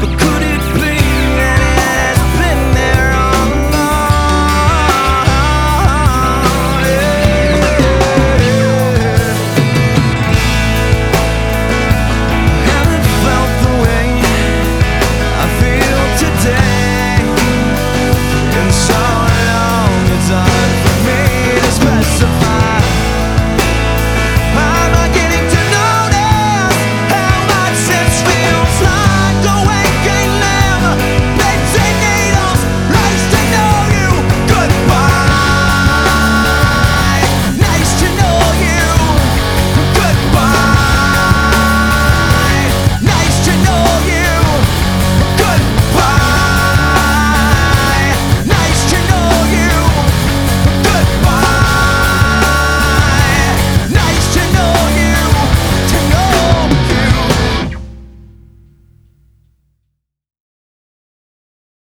but couldn't